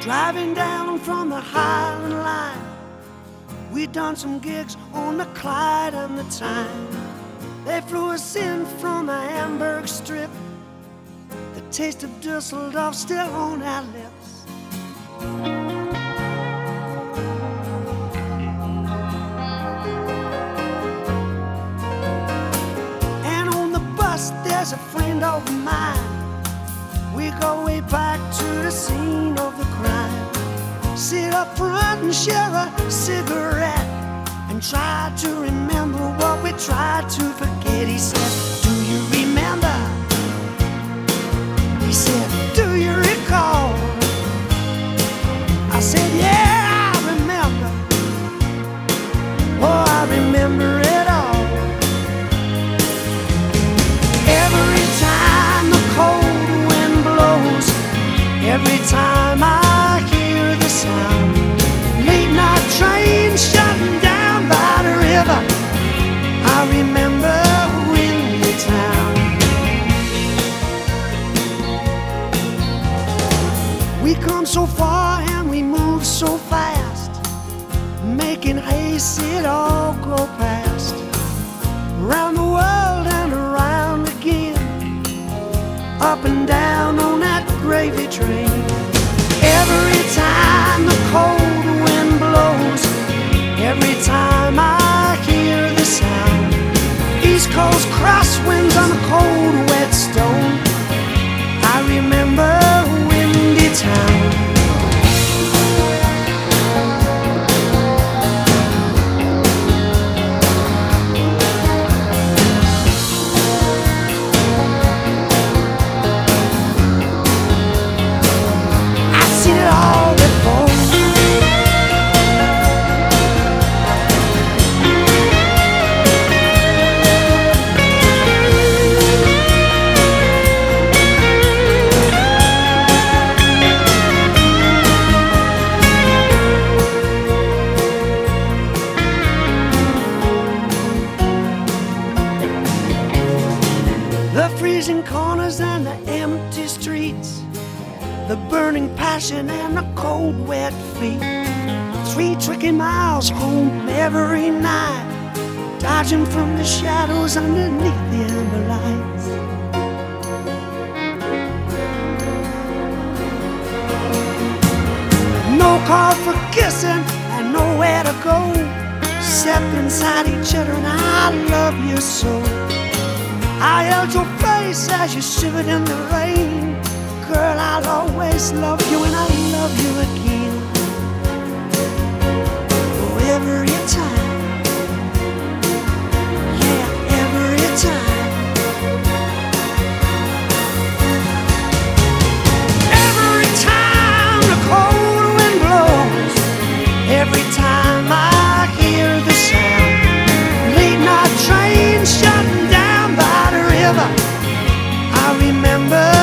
Driving down from the Highland Line, we done some gigs on the Clyde and the Tyne. They flew us in from the Hamburg Strip. The taste of Dusseldorf still on our lips. And on the bus, there's a friend of mine. We go way back to the scene of the crime. Sit up front and share a cigarette and try to remember what we tried to forget. He said, every time I hear the sound, late night train shutting down by the river, I remember Windy Town. We come so far and we move so fast, making haste it all go past. Around the world and around again, up and down gravy train. Every time the cold wind blows, every time I hear the sound, East Coast crosswinds on a cold wet stone. Corners and the empty streets, the burning passion and the cold wet feet. Three tricky miles home every night, dodging from the shadows underneath the amber lights. No call for kissing and nowhere to go, except inside each other, and I love you so. I held your face face as you shivered in the rain. Girl, I'll always love you and I'll love you again. Oh, every time. Yeah, every time. Every time the cold wind blows, every time I hear the sound, late night train shutting down by the river remember.